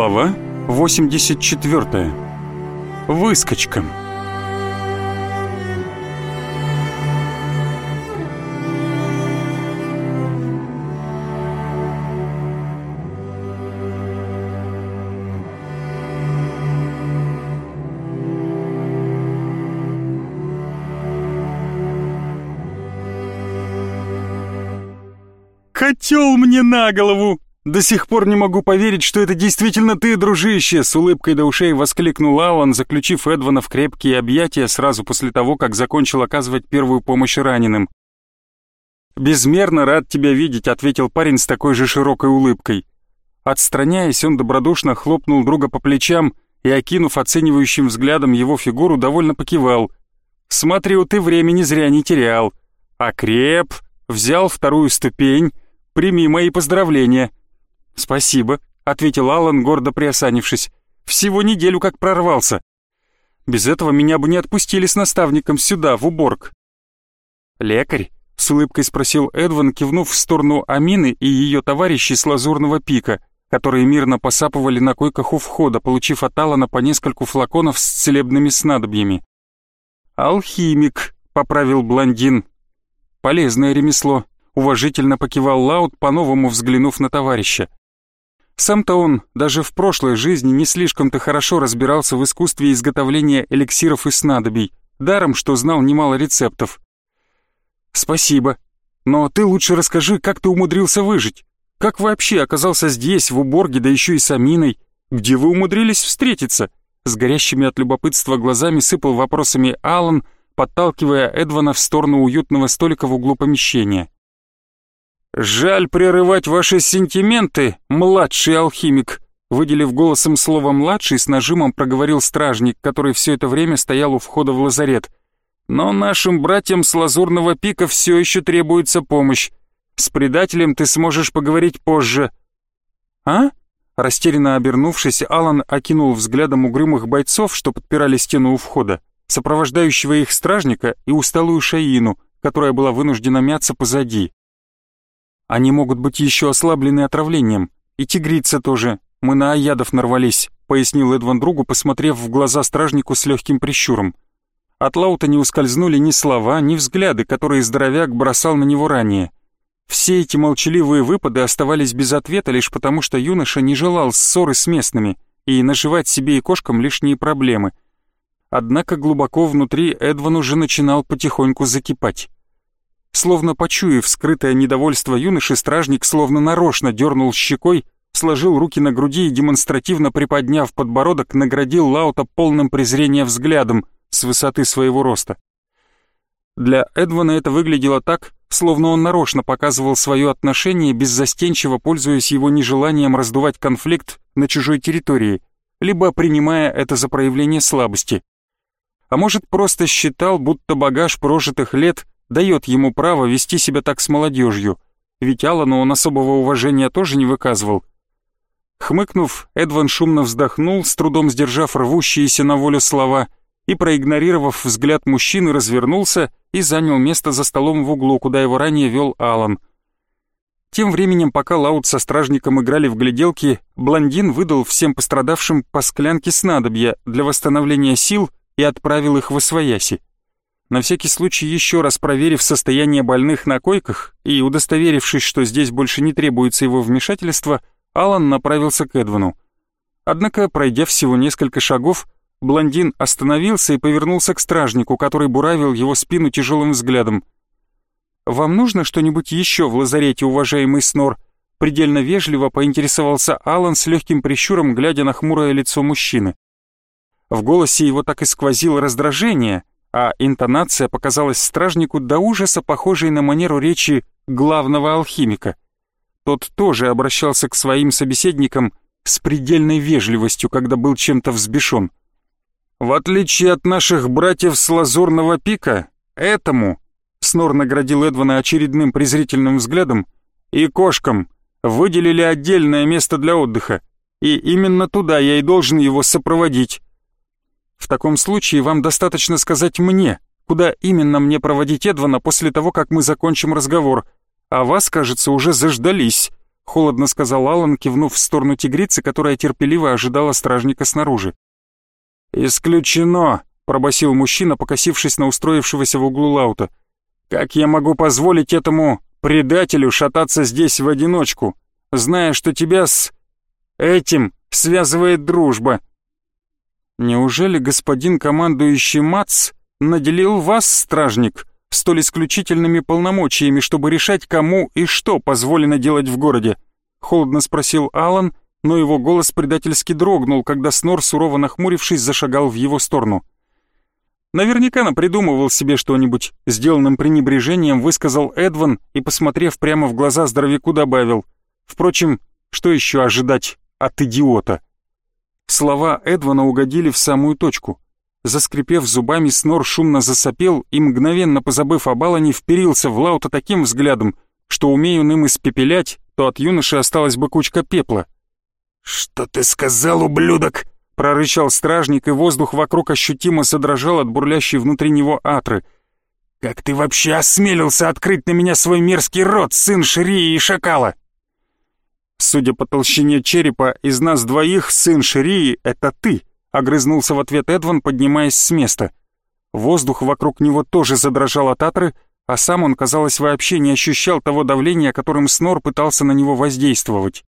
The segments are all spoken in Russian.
Глава 84. Выскочка. «Котел мне на голову!» «До сих пор не могу поверить, что это действительно ты, дружище!» С улыбкой до ушей воскликнул Алан, заключив Эдвана в крепкие объятия сразу после того, как закончил оказывать первую помощь раненым. «Безмерно рад тебя видеть», — ответил парень с такой же широкой улыбкой. Отстраняясь, он добродушно хлопнул друга по плечам и, окинув оценивающим взглядом его фигуру, довольно покивал. «Смотрю, ты времени зря не терял. Окреп, взял вторую ступень, прими мои поздравления». «Спасибо», — ответил Алан, гордо приосанившись. «Всего неделю как прорвался. Без этого меня бы не отпустили с наставником сюда, в уборг». «Лекарь?» — с улыбкой спросил Эдван, кивнув в сторону Амины и ее товарищей с лазурного пика, которые мирно посапывали на койках у входа, получив от Алана по нескольку флаконов с целебными снадобьями. «Алхимик», — поправил блондин. «Полезное ремесло», — уважительно покивал Лаут, по-новому взглянув на товарища. Сам-то он даже в прошлой жизни не слишком-то хорошо разбирался в искусстве изготовления эликсиров и снадобий, даром, что знал немало рецептов. «Спасибо. Но ты лучше расскажи, как ты умудрился выжить? Как вообще оказался здесь, в уборге, да еще и с Аминой? Где вы умудрились встретиться?» С горящими от любопытства глазами сыпал вопросами Алан, подталкивая Эдвана в сторону уютного столика в углу помещения. «Жаль прерывать ваши сентименты, младший алхимик», выделив голосом слово «младший», с нажимом проговорил стражник, который все это время стоял у входа в лазарет. «Но нашим братьям с Лазурного пика все еще требуется помощь. С предателем ты сможешь поговорить позже». «А?» Растерянно обернувшись, Алан окинул взглядом угрюмых бойцов, что подпирали стену у входа, сопровождающего их стражника и усталую Шаину, которая была вынуждена мяться позади. Они могут быть еще ослаблены отравлением. И тигрица тоже. Мы на аядов нарвались», — пояснил Эдван другу, посмотрев в глаза стражнику с легким прищуром. От Лаута не ускользнули ни слова, ни взгляды, которые здоровяк бросал на него ранее. Все эти молчаливые выпады оставались без ответа лишь потому, что юноша не желал ссоры с местными и наживать себе и кошкам лишние проблемы. Однако глубоко внутри Эдван уже начинал потихоньку закипать. Словно почуяв скрытое недовольство юноши, стражник словно нарочно дернул щекой, сложил руки на груди и, демонстративно приподняв подбородок, наградил Лаута полным презрения взглядом с высоты своего роста. Для Эдвана это выглядело так, словно он нарочно показывал свое отношение, беззастенчиво пользуясь его нежеланием раздувать конфликт на чужой территории, либо принимая это за проявление слабости. А может, просто считал, будто багаж прожитых лет дает ему право вести себя так с молодежью, ведь Аллану он особого уважения тоже не выказывал. Хмыкнув, Эдван шумно вздохнул, с трудом сдержав рвущиеся на волю слова, и, проигнорировав взгляд мужчины, развернулся и занял место за столом в углу, куда его ранее вел Алан. Тем временем, пока Лаут со стражником играли в гляделки, блондин выдал всем пострадавшим по склянке снадобья для восстановления сил и отправил их в освояси. На всякий случай еще раз проверив состояние больных на койках и удостоверившись, что здесь больше не требуется его вмешательства, Алан направился к Эдвану. Однако, пройдя всего несколько шагов, блондин остановился и повернулся к стражнику, который буравил его спину тяжелым взглядом. «Вам нужно что-нибудь еще в лазарете, уважаемый Снор?» Предельно вежливо поинтересовался Алан с легким прищуром, глядя на хмурое лицо мужчины. В голосе его так и сквозило раздражение, а интонация показалась стражнику до ужаса похожей на манеру речи главного алхимика. Тот тоже обращался к своим собеседникам с предельной вежливостью, когда был чем-то взбешен. «В отличие от наших братьев с Лазурного пика, этому...» Снор наградил Эдвана очередным презрительным взглядом. «И кошкам выделили отдельное место для отдыха, и именно туда я и должен его сопроводить. В таком случае вам достаточно сказать мне, куда именно мне проводить Эдвана после того, как мы закончим разговор. А вас, кажется, уже заждались», — холодно сказал Алан, кивнув в сторону тигрицы, которая терпеливо ожидала стражника снаружи. «Исключено!» — пробасил мужчина, покосившись на устроившегося в углу Лаута. «Как я могу позволить этому предателю шататься здесь в одиночку, зная, что тебя с этим связывает дружба?» «Неужели господин командующий Мац наделил вас, стражник, столь исключительными полномочиями, чтобы решать, кому и что позволено делать в городе?» — холодно спросил Алан, но его голос предательски дрогнул, когда Снор, сурово нахмурившись, зашагал в его сторону. Наверняка напридумывал себе что-нибудь, сделанным пренебрежением высказал Эдван и, посмотрев прямо в глаза здоровяку, добавил. Впрочем, что еще ожидать от идиота? Слова Эдвана угодили в самую точку. Заскрипев зубами, Снор шумно засопел и, мгновенно позабыв об Алане, вперился в Лаута таким взглядом, что умею им испепелять, то от юноши осталась бы кучка пепла. «Что ты сказал, ублюдок?» — прорычал стражник, и воздух вокруг ощутимо содрожал от бурлящей внутри него атры. «Как ты вообще осмелился открыть на меня свой мерзкий рот, сын Ширии и Шакала?» «Судя по толщине черепа, из нас двоих сын Ширии — это ты», — огрызнулся в ответ Эдван, поднимаясь с места. Воздух вокруг него тоже задрожал от атры, а сам он, казалось, вообще не ощущал того давления, которым Снор пытался на него воздействовать.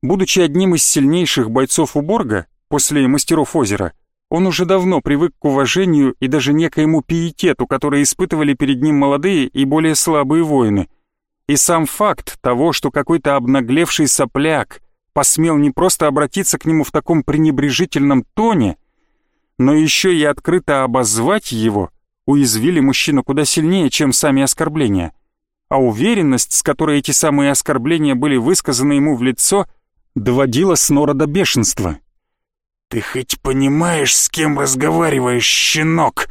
Будучи одним из сильнейших бойцов Уборга, после мастеров озера, он уже давно привык к уважению и даже некоему пиетету, который испытывали перед ним молодые и более слабые воины. И сам факт того, что какой-то обнаглевший сопляк посмел не просто обратиться к нему в таком пренебрежительном тоне, но еще и открыто обозвать его, уязвили мужчину куда сильнее, чем сами оскорбления. А уверенность, с которой эти самые оскорбления были высказаны ему в лицо, доводила Снора до бешенства. «Ты хоть понимаешь, с кем разговариваешь, щенок?»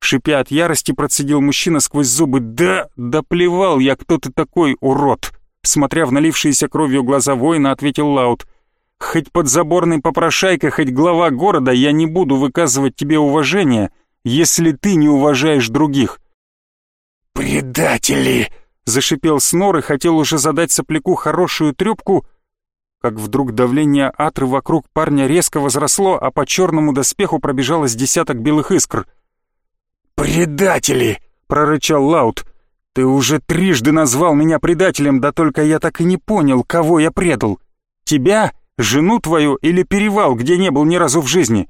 Шипя от ярости, процедил мужчина сквозь зубы. «Да, да плевал я, кто ты такой, урод!» Смотря в налившиеся кровью глаза воина, ответил Лаут. «Хоть подзаборный попрошайка, хоть глава города, я не буду выказывать тебе уважение, если ты не уважаешь других». «Предатели!» — зашипел Снор и хотел уже задать сопляку хорошую трёпку, как вдруг давление атры вокруг парня резко возросло, а по черному доспеху пробежалось десяток белых искр. «Предатели!» — прорычал Лаут. Ты уже трижды назвал меня предателем, да только я так и не понял, кого я предал. Тебя, жену твою или перевал, где не был ни разу в жизни.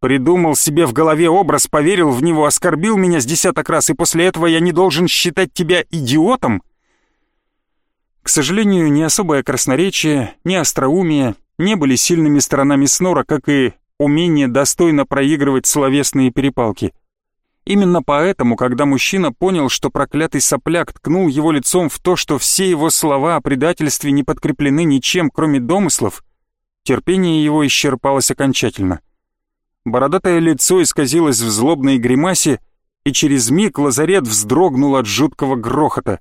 Придумал себе в голове образ, поверил в него, оскорбил меня с десяток раз, и после этого я не должен считать тебя идиотом? К сожалению, ни особое красноречие, ни остроумие не были сильными сторонами Снора, как и умение достойно проигрывать словесные перепалки — Именно поэтому, когда мужчина понял, что проклятый сопляк ткнул его лицом в то, что все его слова о предательстве не подкреплены ничем, кроме домыслов, терпение его исчерпалось окончательно. Бородатое лицо исказилось в злобной гримасе, и через миг лазарет вздрогнул от жуткого грохота.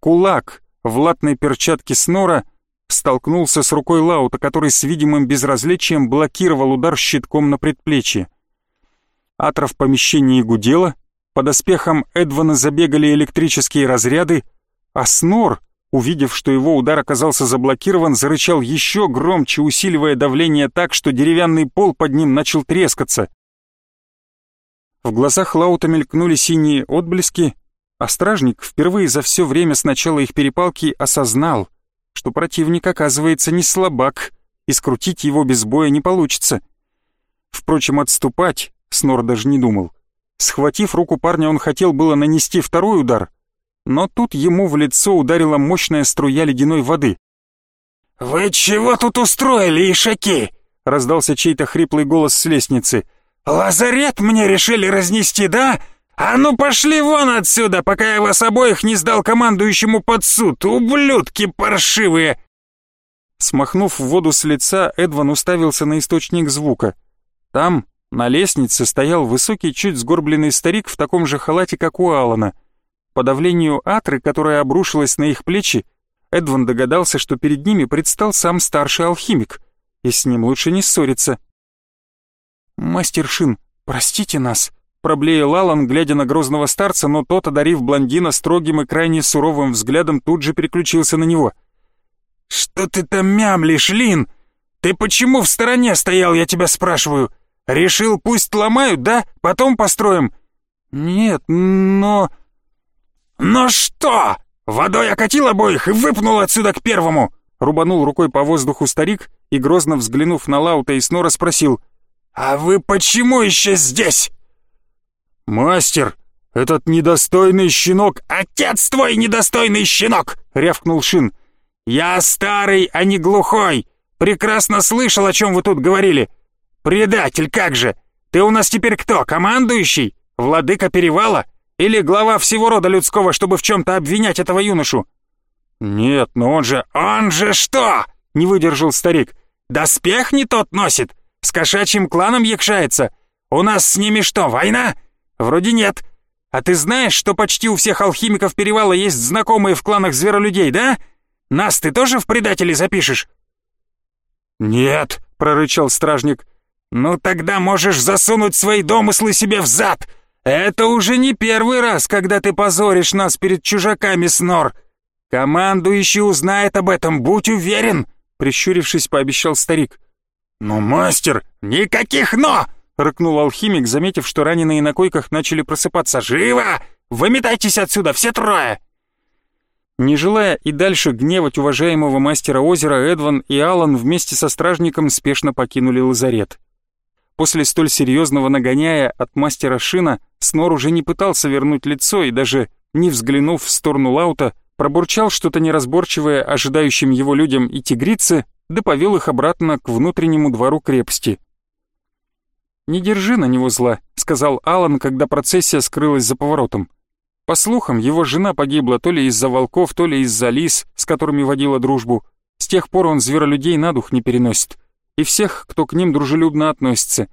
Кулак в латной перчатке снора столкнулся с рукой Лаута, который с видимым безразличием блокировал удар щитком на предплечье. Атра в помещении гудела, под оспехом Эдвана забегали электрические разряды, а Снор, увидев, что его удар оказался заблокирован, зарычал еще громче, усиливая давление так, что деревянный пол под ним начал трескаться. В глазах Лаута мелькнули синие отблески, а стражник впервые за все время с начала их перепалки осознал, что противник оказывается не слабак, и скрутить его без боя не получится. Впрочем, отступать Снор даже не думал. Схватив руку парня, он хотел было нанести второй удар, но тут ему в лицо ударила мощная струя ледяной воды. «Вы чего тут устроили, ишаки?» — раздался чей-то хриплый голос с лестницы. «Лазарет мне решили разнести, да? А ну пошли вон отсюда, пока я вас обоих не сдал командующему под суд, ублюдки паршивые!» Смахнув воду с лица, Эдван уставился на источник звука. Там, на лестнице стоял высокий, чуть сгорбленный старик в таком же халате, как у Алана. По давлению атры, которая обрушилась на их плечи, Эдван догадался, что перед ними предстал сам старший алхимик, и с ним лучше не ссориться. «Мастер Шин, простите нас», — проблеял Алан, глядя на грозного старца, но тот, одарив блондина строгим и крайне суровым взглядом, тут же переключился на него. «Что ты там мямлишь, Лин? Ты почему в стороне стоял, я тебя спрашиваю? Решил, пусть ломают, да? Потом построим?» «Нет, но...» «Но что? Водой окатил обоих и выпнул отсюда к первому!» Рубанул рукой по воздуху старик и, грозно взглянув на Лаута и Снора, спросил. «А вы почему еще здесь?» «Мастер, этот недостойный щенок...» «Отец твой недостойный щенок!» — рявкнул Шин. «Я старый, а не глухой. Прекрасно слышал, о чем вы тут говорили. Предатель, как же! Ты у нас теперь кто, командующий? Владыка Перевала? Или глава всего рода людского, чтобы в чем-то обвинять этого юношу?» «Нет, но он же...» «Он же что?» — не выдержал старик. «Доспех не тот носит? С кошачьим кланом якшается? У нас с ними что, война? Вроде нет. А ты знаешь, что почти у всех алхимиков Перевала есть знакомые в кланах зверолюдей, да? Нас ты тоже в предатели запишешь?» «Нет», — прорычал стражник. «Ну тогда можешь засунуть свои домыслы себе в зад. Это уже не первый раз, когда ты позоришь нас перед чужаками, Снор. Командующий узнает об этом, будь уверен», — прищурившись, пообещал старик. «Но, мастер...» «Никаких «но!» — рыкнул алхимик, заметив, что раненые на койках начали просыпаться. «Живо! Выметайтесь отсюда, все трое!» Не желая и дальше гневать уважаемого мастера озера, Эдван и Алан вместе со стражником спешно покинули лазарет. После столь серьезного нагоняя от мастера Шина, Снор уже не пытался вернуть лицо и даже, не взглянув в сторону Лаута, пробурчал что-то неразборчивое ожидающим его людям и тигрице, да повел их обратно к внутреннему двору крепости. «Не держи на него зла», — сказал Алан, когда процессия скрылась за поворотом. По слухам, его жена погибла то ли из-за волков, то ли из-за лис, с которыми водила дружбу. С тех пор он зверолюдей на дух не переносит. И всех, кто к ним дружелюбно относится.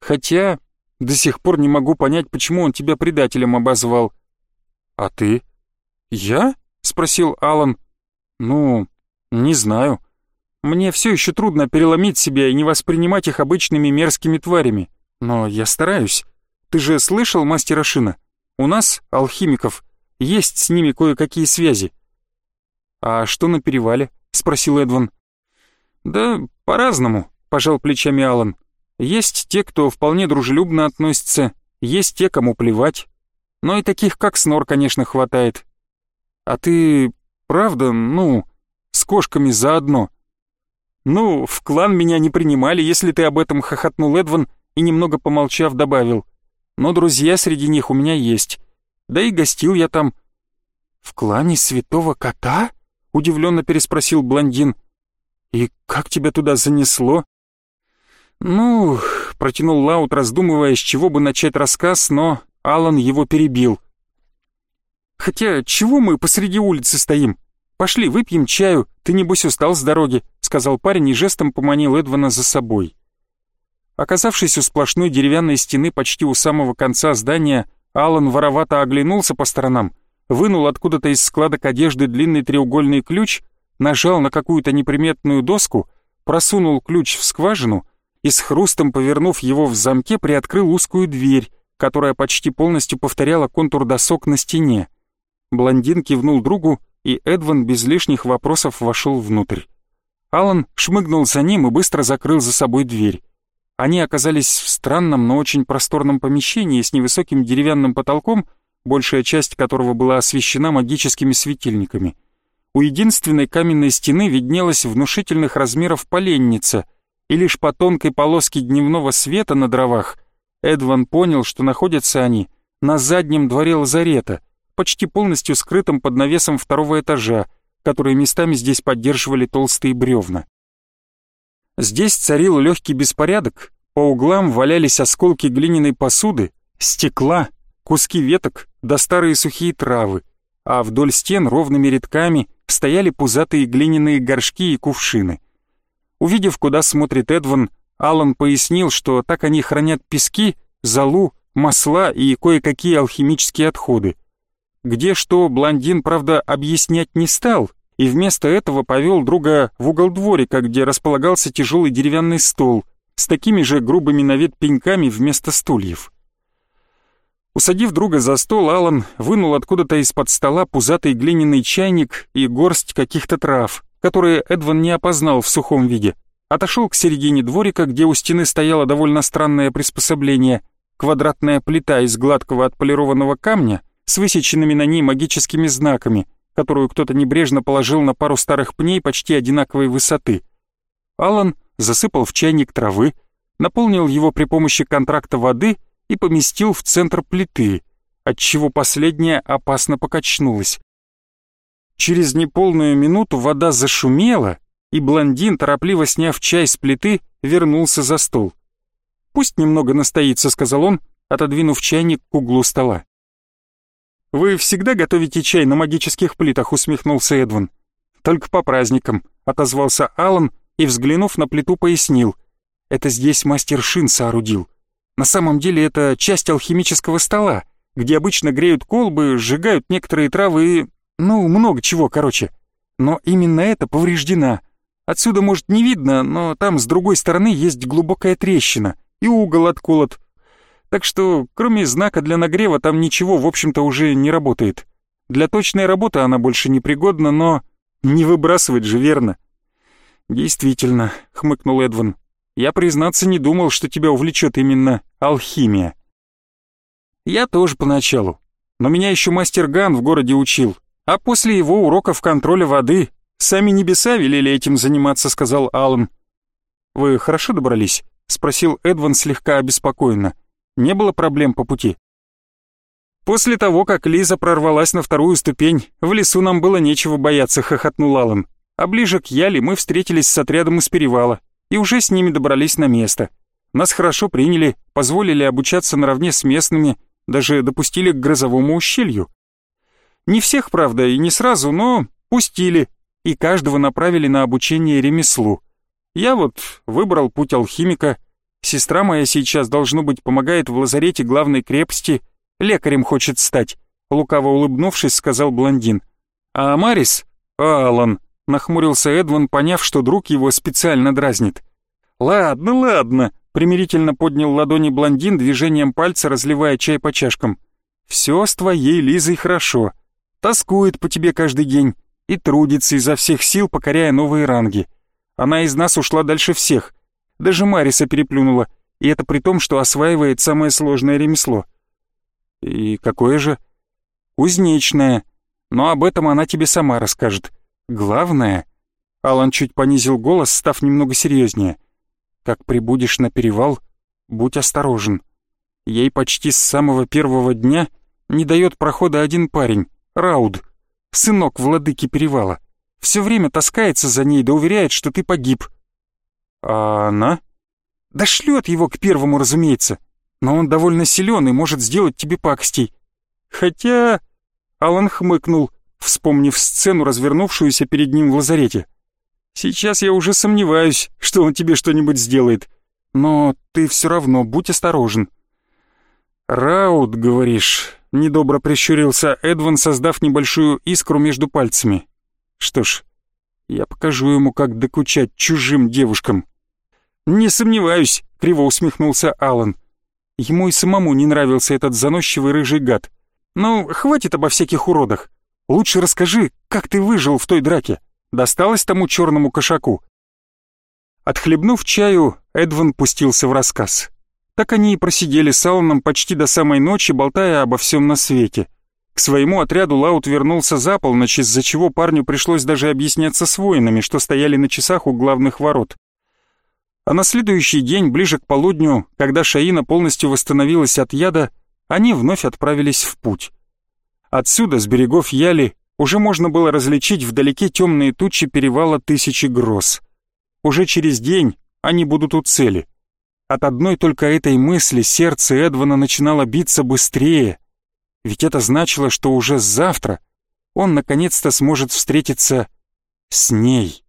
Хотя до сих пор не могу понять, почему он тебя предателем обозвал. А ты? Я? спросил Алан. Ну, не знаю. Мне все еще трудно переломить себя и не воспринимать их обычными мерзкими тварями. Но я стараюсь. Ты же слышал мастера Шина? У нас, алхимиков, есть с ними кое-какие связи. А что на перевале? спросил Эдван. Да по-разному, пожал плечами Алан. Есть те, кто вполне дружелюбно относится, есть те, кому плевать. Но и таких, как Снор, конечно, хватает. А ты, правда, ну, с кошками заодно? Ну, в клан меня не принимали, если ты об этом хохотнул Эдван и немного помолчав добавил. Но друзья среди них у меня есть. Да и гостил я там. В клане святого кота? Удивленно переспросил блондин. И как тебя туда занесло? Ну, протянул Лаут, раздумывая, с чего бы начать рассказ, но Алан его перебил. Хотя, чего мы посреди улицы стоим? Пошли, выпьем чаю, ты небось устал с дороги, сказал парень и жестом поманил Эдвана за собой. Оказавшись у сплошной деревянной стены почти у самого конца здания, Алан воровато оглянулся по сторонам, вынул откуда-то из складок одежды длинный треугольный ключ, нажал на какую-то неприметную доску, просунул ключ в скважину и с хрустом, повернув его в замке, приоткрыл узкую дверь, которая почти полностью повторяла контур досок на стене. Блондин кивнул другу, и Эдван без лишних вопросов вошел внутрь. Алан шмыгнул за ним и быстро закрыл за собой дверь. Они оказались в странном, но очень просторном помещении с невысоким деревянным потолком, большая часть которого была освещена магическими светильниками. У единственной каменной стены виднелась внушительных размеров поленница, и лишь по тонкой полоске дневного света на дровах Эдван понял, что находятся они на заднем дворе лазарета — почти полностью скрытым под навесом второго этажа, которые местами здесь поддерживали толстые бревна. Здесь царил легкий беспорядок, по углам валялись осколки глиняной посуды, стекла, куски веток да старые сухие травы, а вдоль стен ровными рядками стояли пузатые глиняные горшки и кувшины. Увидев, куда смотрит Эдван, Алан пояснил, что так они хранят пески, золу, масла и кое-какие алхимические отходы. Где что блондин, правда, объяснять не стал, и вместо этого повел друга в угол дворика, где располагался тяжелый деревянный стол с такими же грубыми на вид пеньками вместо стульев. Усадив друга за стол, Алан вынул откуда-то из-под стола пузатый глиняный чайник и горсть каких-то трав, которые Эдван не опознал в сухом виде, отошел к середине дворика, где у стены стояло довольно странное приспособление — квадратная плита из гладкого отполированного камня с высеченными на ней магическими знаками, которую кто-то небрежно положил на пару старых пней почти одинаковой высоты. Алан засыпал в чайник травы, наполнил его при помощи контракта воды и поместил в центр плиты, отчего последняя опасно покачнулась. Через неполную минуту вода зашумела, и блондин, торопливо сняв чай с плиты, вернулся за стол. «Пусть немного настоится», — сказал он, отодвинув чайник к углу стола. «Вы всегда готовите чай на магических плитах?» — усмехнулся Эдван. «Только по праздникам», — отозвался Алан и, взглянув на плиту, пояснил. «Это здесь мастер Шин соорудил. На самом деле это часть алхимического стола, где обычно греют колбы, сжигают некоторые травы и... Ну, много чего, короче. Но именно это повреждена. Отсюда, может, не видно, но там с другой стороны есть глубокая трещина, и угол отколот. Так что, кроме знака для нагрева, там ничего, в общем-то, уже не работает. Для точной работы она больше не пригодна, но... Не выбрасывать же, верно? Действительно, хмыкнул Эдван. Я, признаться, не думал, что тебя увлечет именно алхимия. Я тоже поначалу. Но меня еще мастер Ган в городе учил, а после его уроков контроля воды сами небеса велели этим заниматься, сказал Аллан. Вы хорошо добрались? спросил Эдван слегка обеспокоенно. Не было проблем по пути. После того, как Лиза прорвалась на вторую ступень, в лесу нам было нечего бояться, хохотнул Аллан. А ближе к Яле мы встретились с отрядом из перевала и уже с ними добрались на место. Нас хорошо приняли, позволили обучаться наравне с местными, даже допустили к грозовому ущелью. Не всех, правда, и не сразу, но пустили, и каждого направили на обучение ремеслу. Я вот выбрал путь алхимика, сестра моя сейчас, должно быть, помогает в лазарете главной крепости, лекарем хочет стать, лукаво улыбнувшись, сказал блондин. А Марис, Алан, нахмурился Эдван, поняв, что друг его специально дразнит. «Ладно, ладно», — примирительно поднял ладони блондин, движением пальца разливая чай по чашкам. «Все с твоей Лизой хорошо тоскует по тебе каждый день и трудится изо всех сил, покоряя новые ранги. Она из нас ушла дальше всех. Даже Мариса переплюнула, и это при том, что осваивает самое сложное ремесло. И какое же? Кузнечное. Но об этом она тебе сама расскажет. Главное... Алан чуть понизил голос, став немного серьезнее. Как прибудешь на перевал, будь осторожен. Ей почти с самого первого дня не дает прохода один парень, Рауд, сынок владыки перевала, все время таскается за ней да уверяет, что ты погиб. А она? Да шлет его к первому, разумеется, но он довольно силен и может сделать тебе пакостей. Хотя... Алан хмыкнул, вспомнив сцену, развернувшуюся перед ним в лазарете. «Сейчас я уже сомневаюсь, что он тебе что-нибудь сделает. Но ты все равно будь осторожен». «Раут, говоришь?» Недобро прищурился Эдван, создав небольшую искру между пальцами. Что ж, я покажу ему, как докучать чужим девушкам. Не сомневаюсь, криво усмехнулся Алан. Ему и самому не нравился этот заносчивый рыжий гад. Ну, хватит обо всяких уродах. Лучше расскажи, как ты выжил в той драке. Досталось тому черному кошаку. Отхлебнув чаю, Эдван пустился в рассказ. Так они и просидели с Алланом почти до самой ночи, болтая обо всем на свете. К своему отряду Лаут вернулся за полночь, из-за чего парню пришлось даже объясняться с воинами, что стояли на часах у главных ворот. А на следующий день, ближе к полудню, когда Шаина полностью восстановилась от яда, они вновь отправились в путь. Отсюда, с берегов Яли, уже можно было различить вдалеке темные тучи перевала Тысячи Гроз. Уже через день они будут у цели. От одной только этой мысли сердце Эдвана начинало биться быстрее, ведь это значило, что уже завтра он наконец-то сможет встретиться с ней.